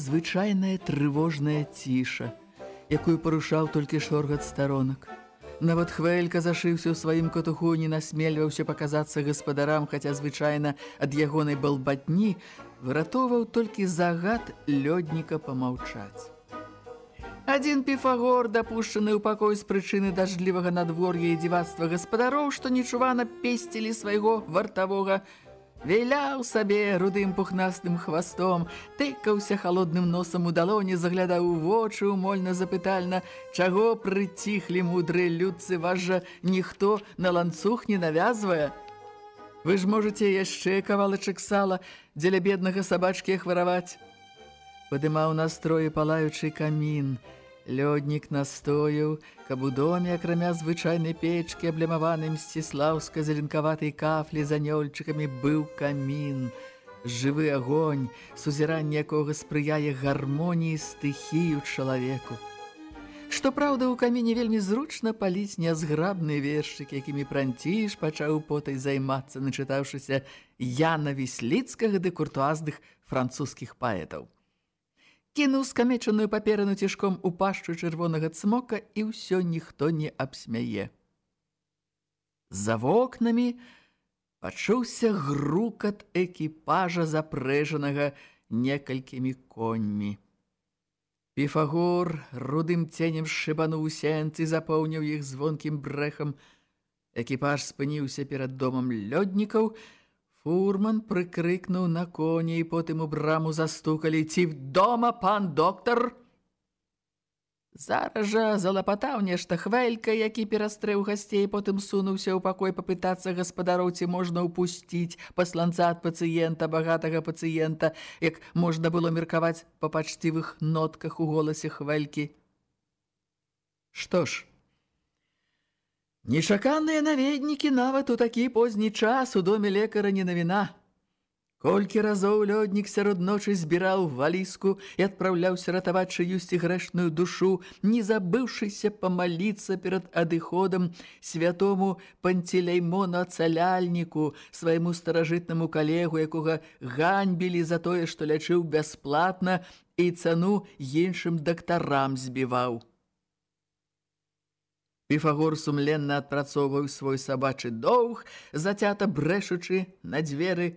Незвычайная трывожная ціша, якую парушаў толькі шоргат старонак. Нават хвелька зашыўся ў сваім катуху, не насмельваўся паказацца гаспадарам, хаця звычайна ад ягонай балбатні выратоўваў толькі загад лёдніка памаўчаць. Адзін піфагор, дапушчаны ў пакой з прычыны дажджлівага надвор'я і дзівацтва гаспадароў, што нечувана песцілі свайго вартавога Віляў сабе рудым пухнастым хвастом, тыкаўся халодным носам у далоні, заглядаў у вочы умольна запытальна, чаго прыціхлі мудрыя людцы, вас жа ніхто на ланцуг не навязвае. Вы ж можаце яшчэ кавалачак сала дзеля беднага сабачкі хвараваць. Падымаў настроі палаючы камін, Лёднік настояў, каб у доме, акрамя звычайнай печкі, аблямаваным сціслаўска зеленкаватай кафлі з анёльчыкамі быў камін. Жывы агонь, сузіранне якога спрыяе гармоніі стыхію чалавеку. Што праўда, у каміне вельмі зручна паліць нязграбны вершык, якімі пранціш пачаў потай займацца, начытаўшыся Яна Вісліцкага ды куртуазных французскіх паэтаў кінуў скамечаную паперану цішком у пашчу чырвонага цмока і ўсё ніхто не абсмяе. За вокнамі пачуўся грукат экіпажа запрэжанага некалькімі коньмі. Піфагор рудым ценем шыбануў сенцы, запоўніў іх звонкім брэхам. Экіпаж спыніўся перад домам лёднікаў, Фурман прыкрыкнуў на коні і потым у браму застукалі ці дома пан доктар. Зараз жа залапатаў нешта хвелька, які перастрэў гасцей, потым сунуўся ў пакой папытацца гаспадароў, ці можна ўпусціць пасланца ад пацыента, багатага пацыента, як можна было меркаваць па пачцівых нотках у голасе хвелькі. Што ж, Нечаканыя наведнікі нават у такі позні час у доме лекара не навіна. Колькі разоў лёднік сярод ночы збіраў валіску і адпраўляўся ратаваць чыюсьці грэшную душу, не забыўшыся памаліцца перад адыходам святому панцелеймону ацаляльніку, свайму старажытнаму калегу, якога ганьбілі за тое, што лячыў бясплатна і цану іншым дактарам збіваў. Піфагор сумленна адпрацоўваў свой сабачы доўг, зацята брэшучы на дзверы.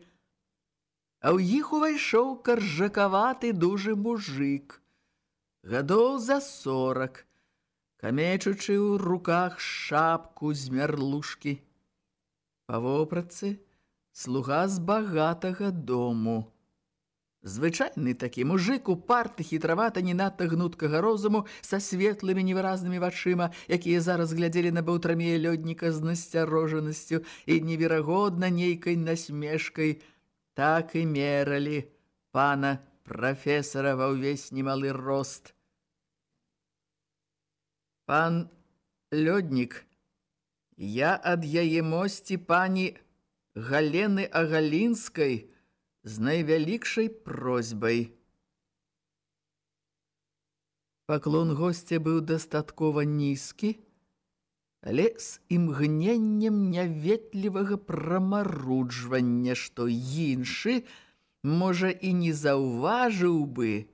А ў іх увайшоў каржакаваты дужы мужик. Гадоў за сорак, камечучы ў руках шапку з мярлушкі. Па вопратцы слуга з багатага дому. Звычайны такі мужик у парты хітравата не надта гнуткага розуму са светлымі невыразнымі вачыма, якія зараз глядзелі на баўтрамея лёдніка з насцярожанасцю і неверагодна нейкай насмешкай, так і мералі пана прафесара ва ўвесь немалы рост. Пан лёднік, я ад яе мосці пані Галены Агалінскай, з найвялікшай просьбай. Паклон госця быў дастаткова нізкі, але з імгненнем няветлівага прамаруджвання, што іншы, можа, і не заўважыў бы,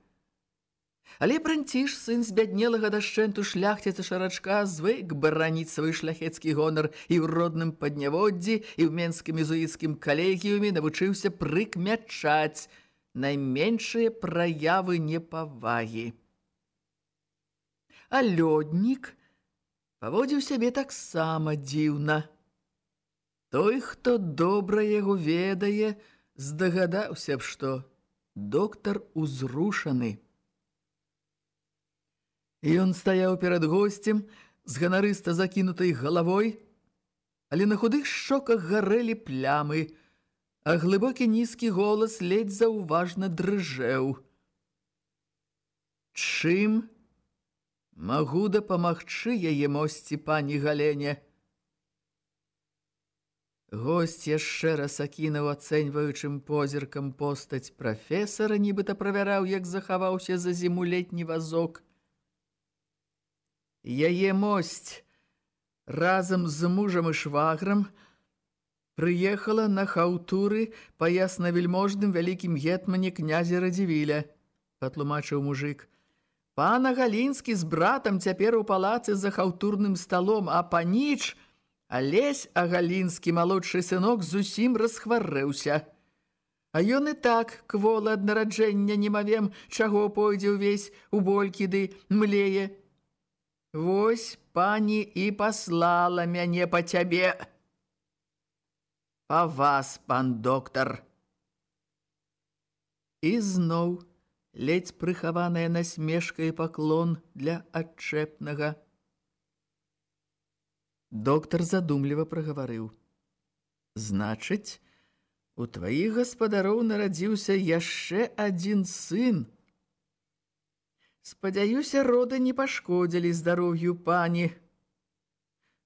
Але пранціш сын збяднелага дашчэнту шляхціца шарачка звык бараніць свой шляхецкі гонар і ў родным падняводдзі і ў менскім езуіцкім калегіуме навучыўся прыкмячаць найменшыя праявы непавагі. А лёднік паводзіў сябе таксама дзіўна. Той, хто добра яго ведае, здагадаўся б, што доктар узрушаны. Ён стаяў перад госцем з ганарыста закінутай галавой, але на худых шчоках гарэлі плямы, а глыбокі нізкі голас ледзь заўважна дрыжэў. Чым магу дапамагчы яе мосці пані Галене? Госць яшчэ раз акінуў ацэньваючым позіркам постаць прафесара, нібыта правяраў, як захаваўся за зіму летні вазок. Яе мосць разам з мужам і шваграм прыехала на хаўтуры па яснавельможным вялікім гетмане князя Радзівіля, патлумачыў мужик. Пана Галінскі з братам цяпер у палацы за хаўтурным сталом, а паніч, Алесь Агалінскі, малодшы сынок, зусім расхварэўся. А ён і так, квола ад нараджэння немавем, чаго пойдзе ўвесь у болькі ды млее. Вось пані і паслала мяне па цябе. Па вас, пан доктар. І зноў ледзь прыхаваная насмешка і паклон для адчэпнага. Доктар задумліва прагаварыў. Значыць, у тваіх гаспадароў нарадзіўся яшчэ адзін сын – Спадзяюся, роды не пашкодзілі здароўю пані.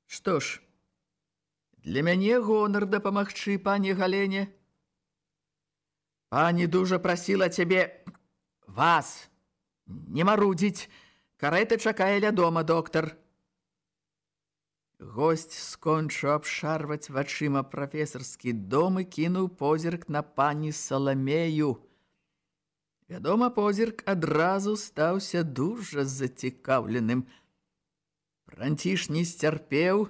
Што ж, для мяне гонар дапамагчы пані Галене. Пані дужа прасіла цябе вас не марудзіць. Карэта чакае ля дома, доктар. Госць скончыў абшарваць вачыма прафесарскі дом і кінуў позірк на пані Саламею. Вядома, позірк адразу стаўся дужа зацікаўленым. Франціш не сцярпеў,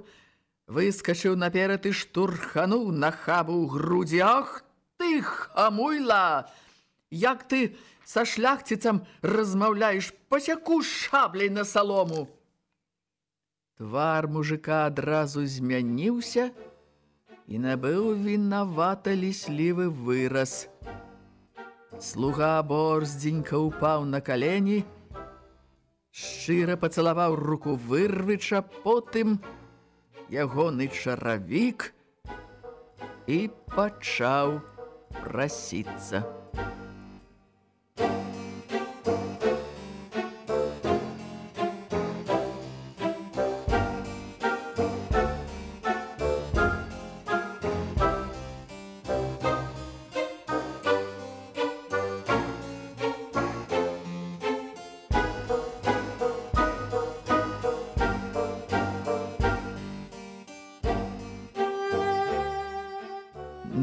выскачыў наперад і штурхануў на хабу ў грудзі. Ах ты, хамуйла! Як ты са шляхціцам размаўляеш, пасяку шабляй на салому! Твар мужика адразу змяніўся і набыў вінавата ліслівы выраз – Слуга борздзенька упаў на калені, шчыра пацалаваў руку вырвыча, потым ягоны чаравік і пачаў прасіцца.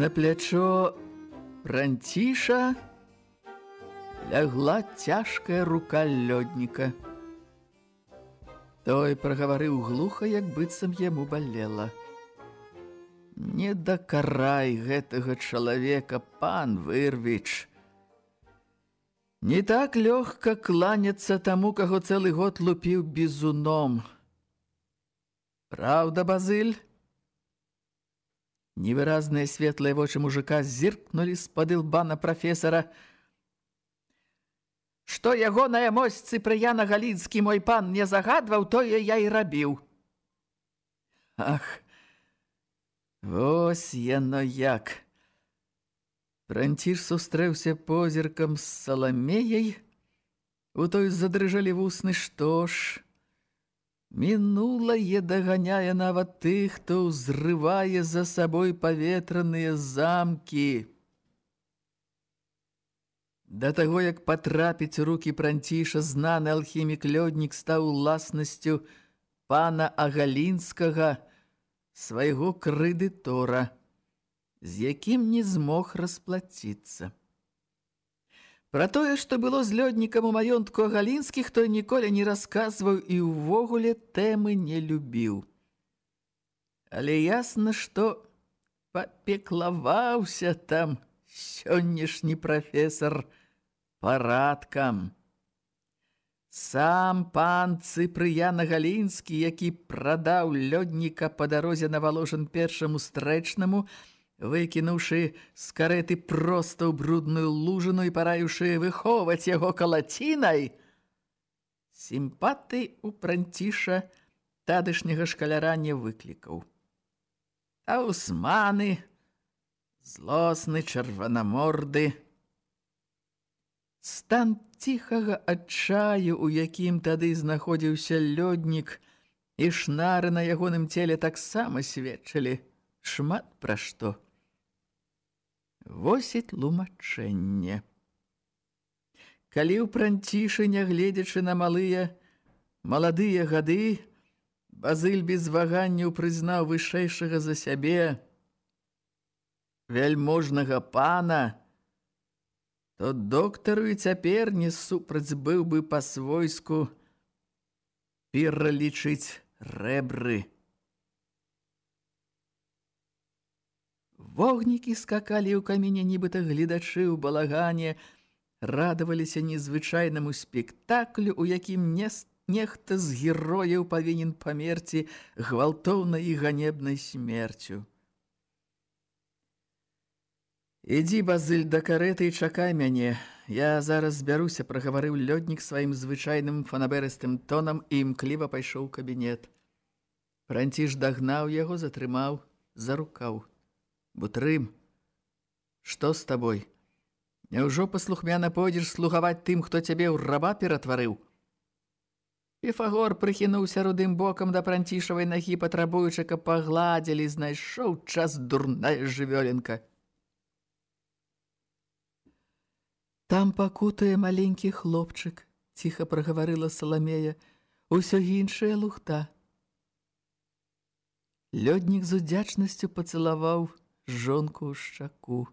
На плячо Франціша лягла цяжкая рука лёдніка. Той прагаварыў глуха, як быццам яму балела. Не дакарай гэтага чалавека, пан Вырвіч. Не так лёгка кланяцца таму, каго цэлы год лупіў бізуном. Праўда, Базыль? Невыразныя светлыя вочы мужика зіркнулі з-пад ілба на прафесара. Што ягоная мосці прыяна Галінскі мой пан не загадваў, тое я і рабіў. Ах, вось яно як. Франціш сустрэўся позіркам з Саламеяй, у той задрыжалі вусны, што ж... Мінулае даганяе нават тых, хто ўзрывае за сабой паветраныя замкі. Да таго, як патрапіць у рукі пранціша, знаны алхімік-лёднік стаў уласнасцю пана Агалінскага, свайго крэдытора, з якім не змог расплаціцца. Пра тое, што было з лёднікам у маёнтку Галінскіх, той ніколі не расказваў і ўвогуле тэмы не любіў. Але ясна, што папеклаваўся там сённяшні прафесар парадкам. Сам пан Цыпрыяна Галінскі, які прадаў лёдніка па дарозе на валожан першаму стрэчнаму, выкінуўшы з карэты проста ў брудную лужыну і параюшы выхоўваць яго калацінай, сімпатый у пранціша тадышняга шкаляра не выклікаў. А усманы, злосны чырванаморды, стан ціхага адчаю, у якім тады знаходзіўся лёднік, і шнары на ягоным целе таксама сведчылі шмат пра што. Вось і тлумачэнне. Калі ў пранцішы, нягледзячы на малыя, маладыя гады, Базыль без ваганняў прызнаў вышэйшага за сябе, вяльможнага пана, то доктару і цяпер не супраць быў бы па свойску пералічыць рэбры. Вогнікі скакалі ў каміне, нібыта гледачы ў балагане, радаваліся незвычайнаму спектаклю, у якім не нехта з герояў павінен памерці гвалтоўнай і ганебнай смерцю. Ідзі, Базыль, да карэты і чакай мяне. Я зараз збяруся, прагаварыў лёднік сваім звычайным фанаберыстым тонам і імкліва пайшоў у кабінет. Франціш дагнаў яго, затрымаў, зарукаў. Бутрым, што з табой? Няўжо паслухмяна пойдзеш слугаваць тым, хто цябе ў раба ператварыў? Піфагор прыхінуўся рудым бокам да пранцішавай нагі, патрабуючы, каб пагладзілі, знайшоў час дурная жывёленка. Там пакутае маленькі хлопчык, ціха прагаварыла Саламея, усё іншая лухта. Лёднік з удзячнасцю пацалаваў жонку ў шчаку.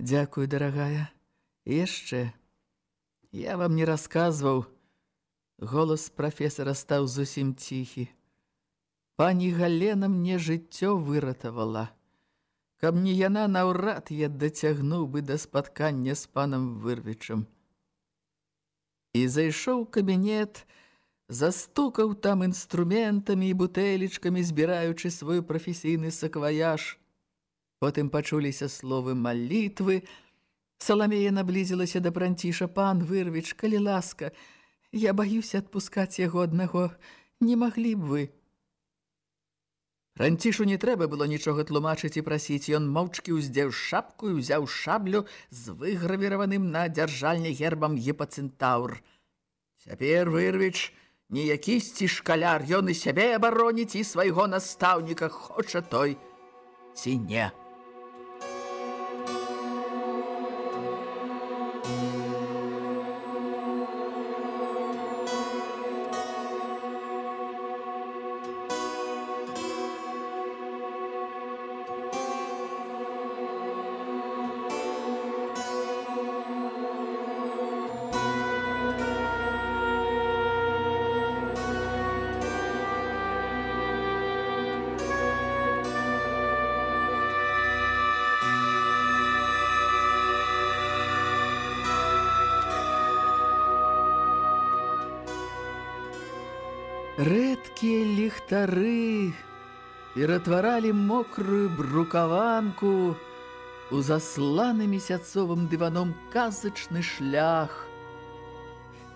Дзякуй, дарагая. І яшчэ. Я вам не расказваў. Голас прафесара стаў зусім ціхі. Пані Галена мне жыццё выратавала. Каб не яна наўрад я дацягнуў бы да спаткання з панам Вырвічам. І зайшоў кабінет, застукаў там інструментамі і бутэлечкамі, збіраючы свой прафесійны сакваяж. Потым пачуліся словы малітвы. Саламея наблізілася да пранціша. Пан Вырвіч, калі ласка, я баюся адпускаць яго аднаго. Не маглі б вы... Ранцішу не трэба было нічога тлумачыць і прасіць. Ён моўчкі ўздзеў шапку і ўзяў шаблю з выгравіраваным на дзяржальні гербам гіпацэнтаур. Цяпер вырвіч не якісьці шкаляр, ён і сябе абароніць і свайго настаўніка хоча той ці не. Рэдкія ліхтары ператваралі мокрую брукаванку у засланы месяцовым дываном казачны шлях.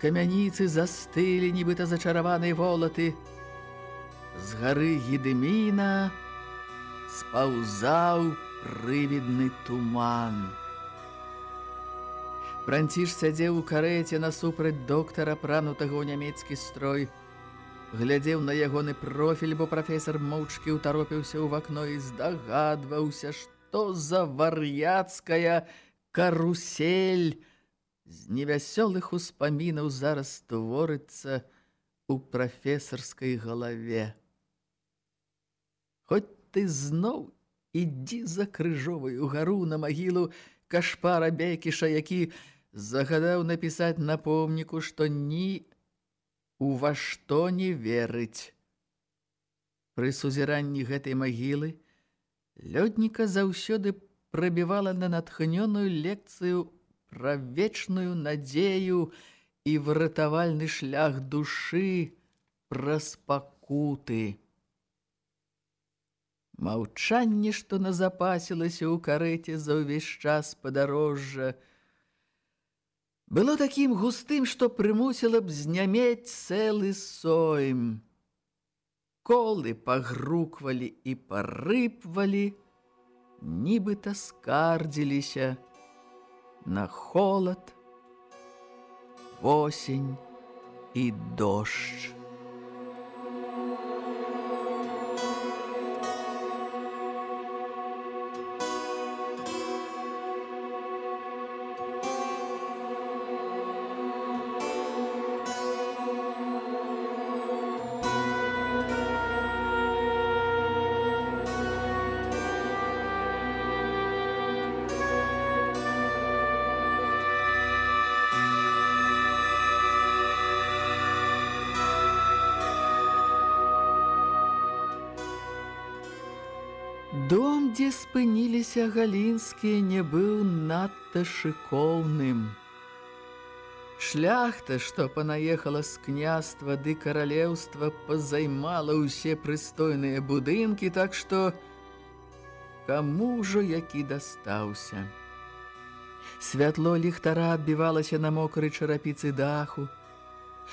Камяніцы застылі, нібыта зачараваныя волаты. З гары Гедеміна спаўзаў прывідны туман. Франціш сядзеў у карэце насупраць доктара, пранутага ў нямецкі строй, глядзеў на ягоны профіль, бо прафесор моўчкі ўтаропіўся ў вакно і здагадваўся, што за вар'яцкая карусель з невясёлых успамінаў зараз творыцца ў прафесарскай галаве. Хоць ты зноў ідзі за крыжовую гару на магілу кашпара Бекіша, які загадаў напісаць на помніку, што ні у ва што не верыць. Пры сузіранні гэтай магілы лёдніка заўсёды прабівала на натхнёную лекцыю пра вечную надзею і выратавальны шлях душы праз пакуты. Маўчанне, што назапасілася ў карэце за ўвесь час падарожжа, было такім густым, што прымусіла б знямець цэлы сойм. Колы пагруквалі і парыпвалі, нібыта скардзіліся на холад, восень і дождж. Галінскія, не быў надта шыкоўным. Шляхта, што панаехала з княства ды каралеўства, пазаймала ўсе прыстойныя будынкі, так што каму ўжо які дастаўся. Святло ліхтара адбівалася на мокрай чарапіцы даху.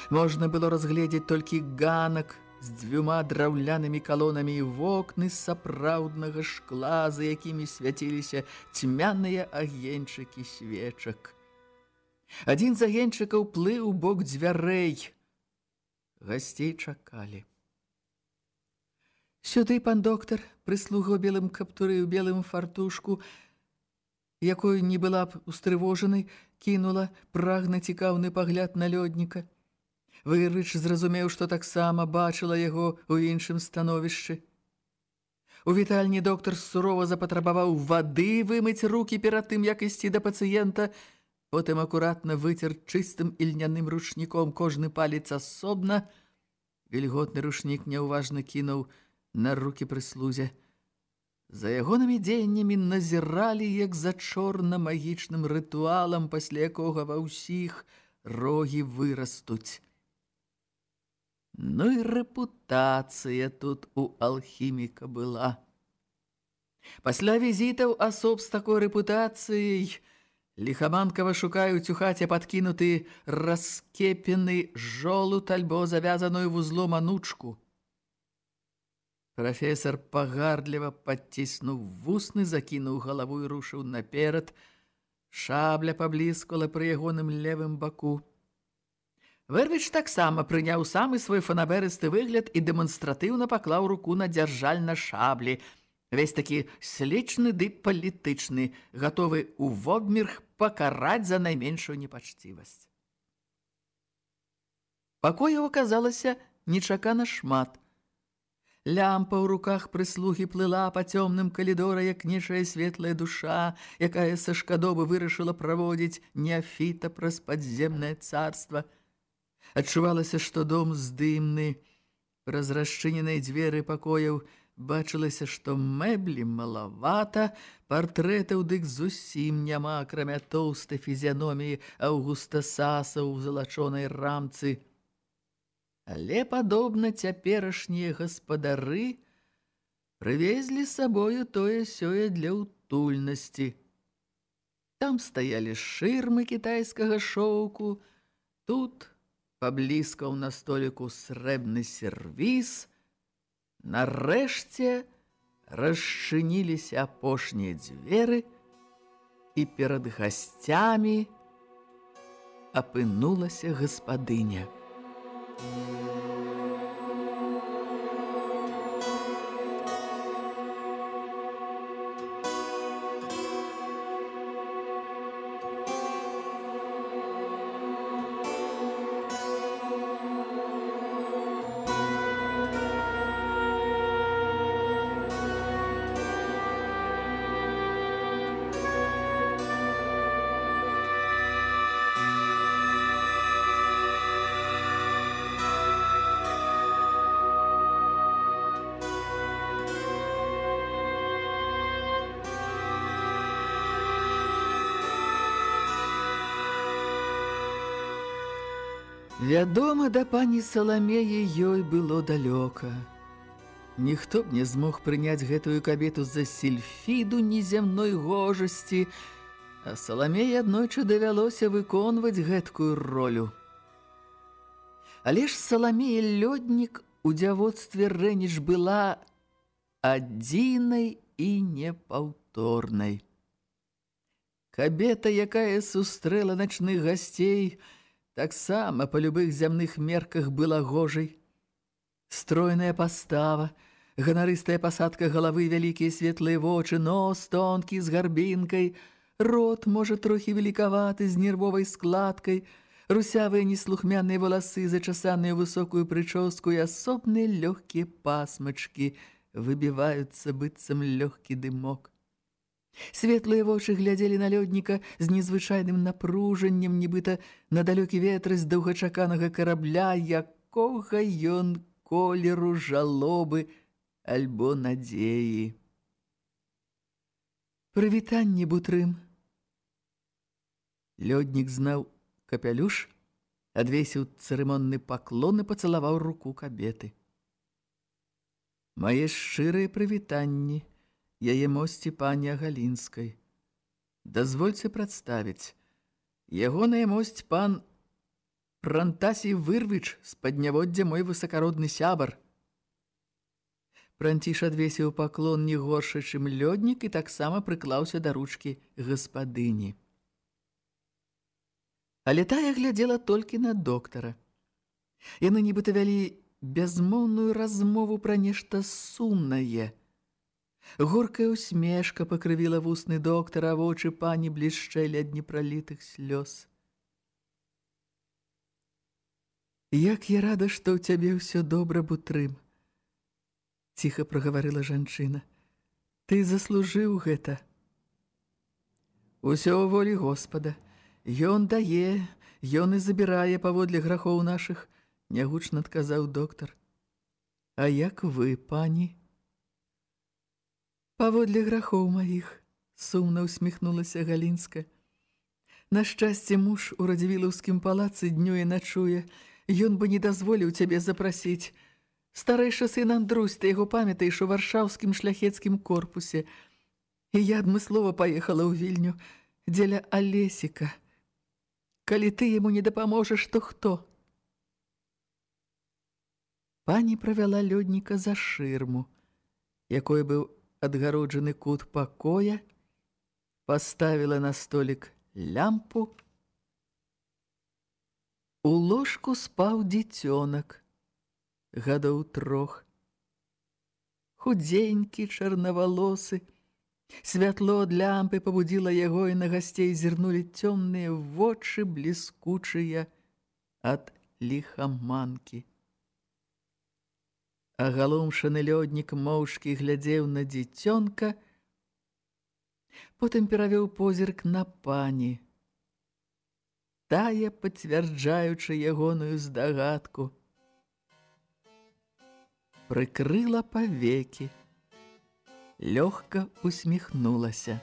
Можна было разгледзець толькі ганак, з дзвюма драўлянымі калонамі і вокны сапраўднага шкла, за якімі свяціліся цьмяныя агеньчыкі свечак. Адзін з агеньчыкаў плыў у бок дзвярэй. Гасцей чакалі. Сюды, пан доктар, прыслуга ў белым каптуры ў белым фартушку, якой не была б устрывожанай, кінула прагна цікаўны пагляд на лёдніка – Вырыч зразумеў, што таксама бачыла яго ў іншым становішчы. У вітальні доктар сурова запатрабаваў вады вымыць рукі перад тым, як ісці да пацыента, потым акуратна выцер чыстым ільняным ручніком кожны палец асобна. Вільготны рушнік няўважна кінуў на рукі прыслузе. За ягонымі дзеяннямі назіралі, як за чорна-магічным рытуалам, пасля якога ва ўсіх рогі вырастуць. Ну і рэпутацыя тут у алхіміка была. Пасля візітаў асоб з такой рэпутацыяй ліхаманкава шукаюць у хаце падкінуты раскепены жолут альбо завязаную вузлом анучку. Прафесор пагардліва падціснуў вусны, закінуў галаву і рушыў наперад. Шабля пабліскала пры ягоным левым баку. Вервіч таксама прыняў самы свой фанаберысты выгляд і дэманстратыўна паклаў руку на дзяржаль на шаблі. Весь такі слічны ды палітычны, гатовы ў вобмірх пакараць за найменшую непачцівасць. Пакояў аказалася нечакана шмат. Лямпа ў руках прыслугі плыла па цёмным калідора, як нечая светлая душа, якая са шкадобы вырашыла праводзіць неафіта праз падземнае царства – Адчувалася, што дом здымны, праз расчыненыя дзверы пакояў бачылася, што мэблі малавата, партрэтаў дык зусім няма, акрамя тоўстай фізіяноміі Аўгуста Саса ў залачонай рамцы. Але, падобна, цяперашнія гаспадары прывезлі сабою тое-сёе для ўтульнасці. Там стаялі шырмы кітайскага шоўку, тут – пабліскаў на століку срэбны сервіс, нарэшце расчыніліся апошнія дзверы, і перад гасцямі апынулася гаспадыня. Вядома, да пані Саламеі ёй было далёка. Ніхто б не змог прыняць гэтую кабету за сельфіду неземной гожасці, а Саламеі аднойчы давялося выконваць гэткую ролю. Але ж Саламея лёднік у дзявоцтве Рэніч была адзінай і непаўторнай. Кабета, якая сустрэла начных гасцей, таксама па любых зямных мерках была гожай. Стройная пастава, ганарыстая пасадка галавы, вялікія светлыя вочы, нос тонкі з гарбінкай, рот, можа, трохі великаваты, з нервовай складкай, русявыя неслухмяныя валасы, зачасаныя высокую прычоску і асобныя лёгкія пасмачкі выбіваюцца быццам лёгкі дымок. Светлыя вочы глядзелі на лёдніка з незвычайным напружаннем, нібыта на далёкі ветры з доўгачаканага карабля, якога ён колеру жалобы альбо надзеі. Прывітанне, бутрым. Лёднік знаў капялюш, адвесіў цырымонны паклон і пацалаваў руку кабеты. Мае шчырыя прывітанні – яе мосці пані Агалінскай. Дазвольце прадставіць. Ягоная мосць пан Прантасій Вырвіч з падняводдзя мой высакародны сябар. Пранціш адвесіў паклон не горшы, чым лёднік і таксама прыклаўся да ручкі гаспадыні. Але тая глядзела толькі на доктара. Яны нібыта вялі бязмоўную размову пра нешта сумнае – Горкая усмешка пакрывіла вусны доктара, а вочы пані блішчэлі ад непралітых слёз. «Як я рада, што ў цябе ўсё добра, Бутрым!» Ціха прагаварыла жанчына. «Ты заслужыў гэта!» «Усё ў волі Господа! Ён дае, ён і забірае паводле грахоў нашых!» Нягучна адказаў доктар. «А як вы, пані?» Паводле грахоў маіх, сумна усміхнулася Галінска. На шчасце муж у радзівілаўскім палацы днюе начуе, ён бы не дазволіў цябе запрасіць. Старэйшы сын Андрусь, ты яго памятаеш у варшаўскім шляхецкім корпусе. І я адмыслова паехала ў вільню дзеля Алесіка. Калі ты яму не дапаможаш, то хто? Пані правяла лёдніка за шырму, якой быў адгароджаны кут пакоя, паставіла на столік лямпу. У ложку спаў дзіцёнак, гадоў трох. Худзенькі, чарнавалосы, святло ад лямпы пабудзіла яго і на гасцей зірнулі цёмныя вочы бліскучыя ад ліхаманкі а галомшаны лёднік моўшкі глядзеў на дзіцёнка, потым перавёў позірк на пані. Тая, пацвярджаючы ягоную здагадку, прыкрыла павекі, лёгка усміхнулася.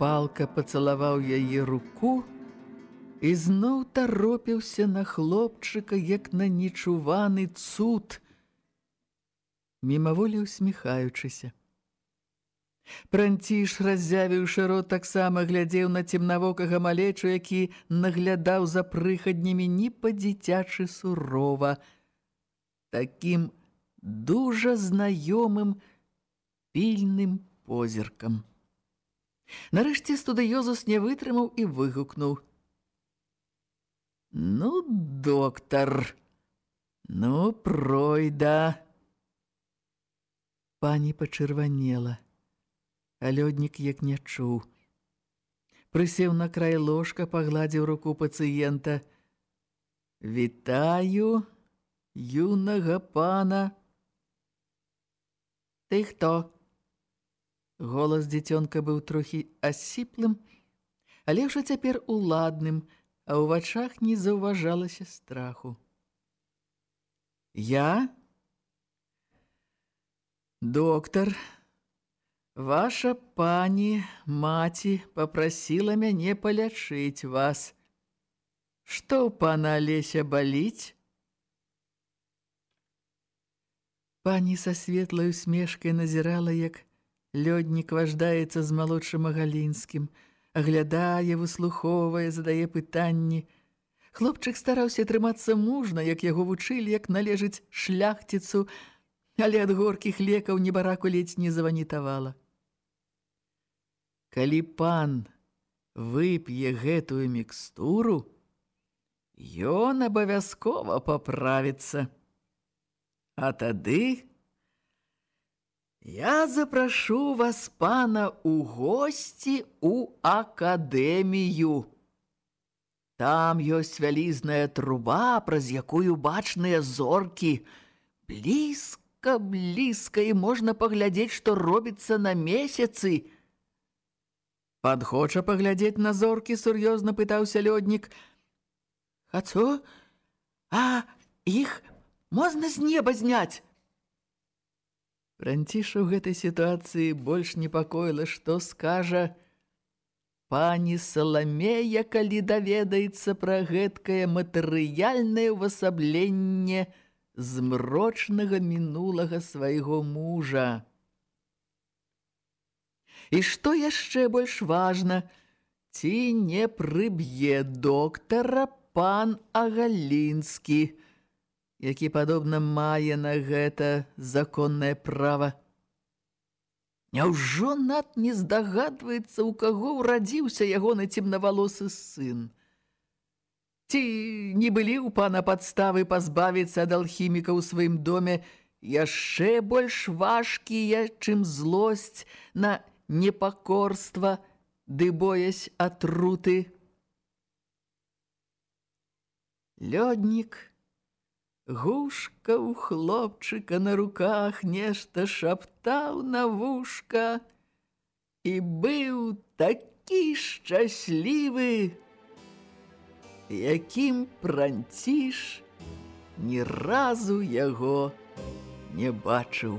Палка пацалаваў яе руку і зноў таропіўся на хлопчыка, як на нечуваны цуд, мімаволі усміхаючыся. Пранціш, раззявіўшы рот, таксама глядзеў на цемнавокага малечу, які наглядаў за прыхаднямі не па-дзіцячы сурова, такім дужа знаёмым пільным позіркам. Нарэшце студыёзус не вытрымаў і выгукнуў. «Ну, доктар, ну, пройда!» Пані пачырванела, а лёднік як не чуў. Прысеў на край ложка, пагладзіў руку пацыента. Вітаю юнага пана. Ты хто? Голас дзіцёнка быў трохі асіплым, але ўжо цяпер уладным, а ў вачах не заўважалася страху. Я? Доктар, ваша пані, маці, попрасіла мяне палячыць вас. Што ў пана Алеся баліць? Пані са светлай усмешкай назірала, як лёднік важдаецца з малодшым Агалінскім, аглядае, выслухоўвае, задае пытанні. Хлопчык стараўся трымацца мужна, як яго вучылі, як належыць шляхціцу, але ад горкіх лекаў небараку ледзь не заванітавала. Калі пан вып'е гэтую мікстуру, ён абавязкова паправіцца. А тады я запрашу вас, пана, у госці ў акадэмію. Там ёсць вялізная труба, праз якую бачныя зоркі. Блізка, блізка, і можна паглядзець, што робіцца на месяцы. Пан хоча паглядзець на зоркі, сур'ёзна пытаўся лёднік. Хацо? А іх можна з неба зняць? Франціша ў гэтай сітуацыі больш непакоіла, што скажа пані Саламея, калі даведаецца пра гэткае матэрыяльнае ўвасабленне змрочнага мінулага свайго мужа. І што яшчэ больш важна, ці не прыб'е доктара пан Агалінскі – які падобна мае на гэта законнае права. Няўжо над не здагадваецца, у каго ўрадзіўся ягоны цемнавалосы сын? Ці не былі ў пана падставы пазбавіцца ад алхіміка ў сваім доме яшчэ больш важкія, чым злосць на непакорства ды боясь атруты? Лёднік – Гушка ў хлопчыка на руках нешта шаптаў на вушка і быў такі шчаслівы, якім пранціш ні разу яго не бачыў.